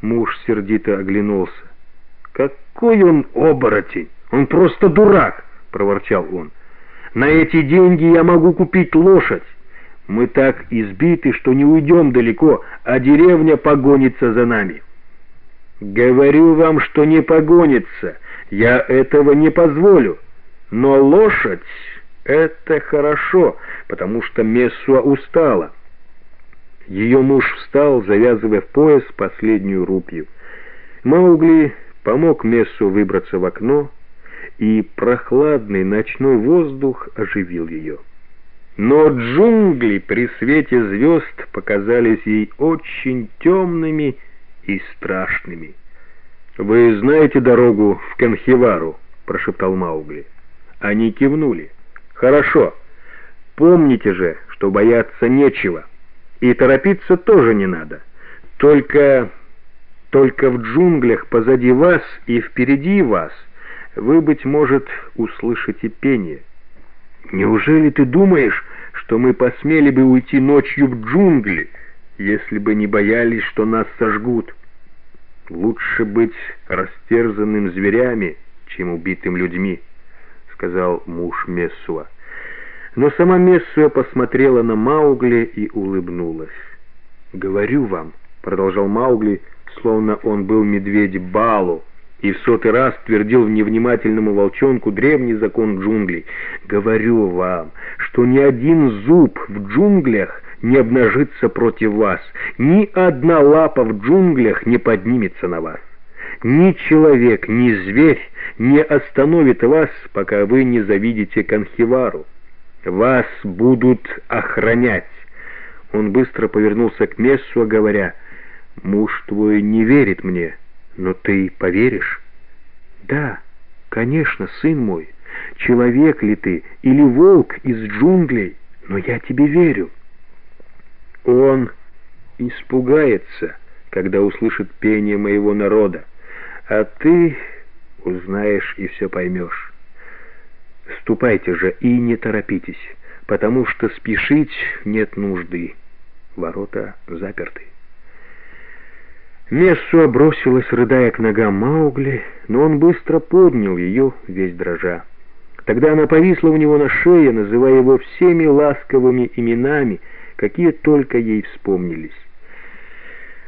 Муж сердито оглянулся. «Какой он оборотень! Он просто дурак!» — проворчал он. «На эти деньги я могу купить лошадь. Мы так избиты, что не уйдем далеко, а деревня погонится за нами». «Говорю вам, что не погонится. Я этого не позволю. Но лошадь — это хорошо, потому что Мессуа устала». Ее муж встал, завязывая в пояс последнюю рупью. Маугли помог Мессу выбраться в окно, и прохладный ночной воздух оживил ее. Но джунгли при свете звезд показались ей очень темными и страшными. «Вы знаете дорогу в Канхивару?» — прошептал Маугли. Они кивнули. «Хорошо. Помните же, что бояться нечего. И торопиться тоже не надо. Только... только в джунглях позади вас и впереди вас вы, быть может, услышите пение. Неужели ты думаешь, что мы посмели бы уйти ночью в джунгли, если бы не боялись, что нас сожгут? Лучше быть растерзанным зверями, чем убитым людьми, — сказал муж Мессуа. Но сама Мессуа посмотрела на Маугли и улыбнулась. «Говорю вам», — продолжал Маугли, словно он был медведь Балу, и в сотый раз твердил невнимательному волчонку древний закон джунглей. «Говорю вам, что ни один зуб в джунглях не обнажится против вас, ни одна лапа в джунглях не поднимется на вас. Ни человек, ни зверь не остановит вас, пока вы не завидите Канхивару. Вас будут охранять». Он быстро повернулся к Мессу, говоря, «Муж твой не верит мне». Но ты поверишь? Да, конечно, сын мой. Человек ли ты или волк из джунглей, но я тебе верю. Он испугается, когда услышит пение моего народа, а ты узнаешь и все поймешь. Ступайте же и не торопитесь, потому что спешить нет нужды. Ворота заперты. Мессуа бросилась, рыдая к ногам Маугли, но он быстро поднял ее, весь дрожа. Тогда она повисла у него на шее, называя его всеми ласковыми именами, какие только ей вспомнились.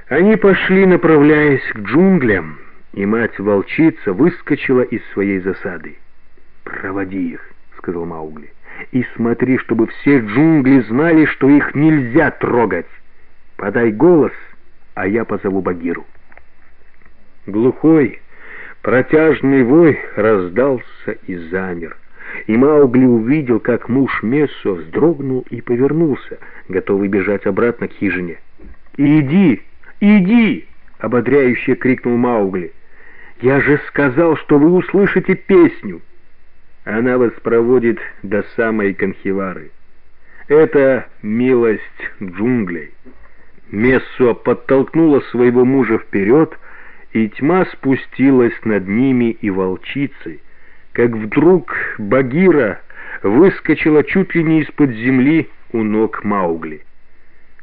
Они пошли, направляясь к джунглям, и мать-волчица выскочила из своей засады. «Проводи их», — сказал Маугли, — «и смотри, чтобы все джунгли знали, что их нельзя трогать. Подай голос» а я позову Багиру. Глухой, протяжный вой раздался и замер, и Маугли увидел, как муж Мессо вздрогнул и повернулся, готовый бежать обратно к хижине. «Иди! Иди!» — ободряюще крикнул Маугли. «Я же сказал, что вы услышите песню!» Она вас проводит до самой Канхивары. Это милость джунглей. Мессуа подтолкнула своего мужа вперед, и тьма спустилась над ними и волчицей, как вдруг Багира выскочила чуть ли не из-под земли у ног Маугли.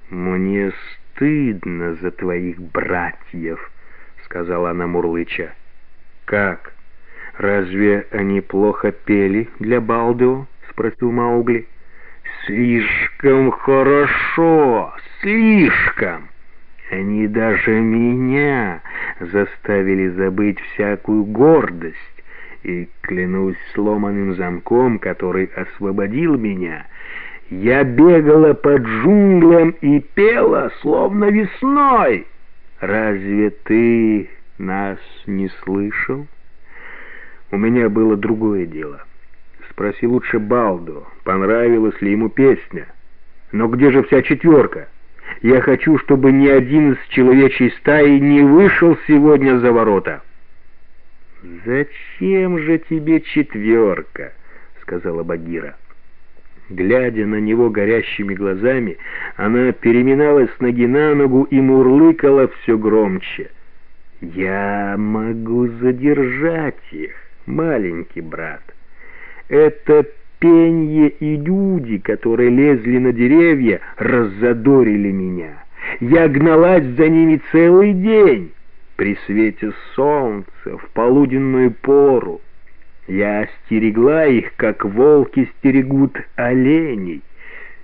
«Мне стыдно за твоих братьев», — сказала она мурлыча. «Как? Разве они плохо пели для Балдео?» — спросил Маугли. «Слишком хорошо, слишком. Они даже меня заставили забыть всякую гордость, и, клянусь сломанным замком, который освободил меня, я бегала по джунглям и пела, словно весной. Разве ты нас не слышал? У меня было другое дело. Спроси лучше Балду, понравилась ли ему песня. Но где же вся четверка? Я хочу, чтобы ни один из человечьей стаи не вышел сегодня за ворота». «Зачем же тебе четверка?» — сказала Багира. Глядя на него горящими глазами, она переминалась с ноги на ногу и мурлыкала все громче. «Я могу задержать их, маленький брат. Это пенье и люди, которые лезли на деревья, раззадорили меня. Я гналась за ними целый день. при свете солнца, в полуденную пору. Я стерегла их, как волки стерегут оленей.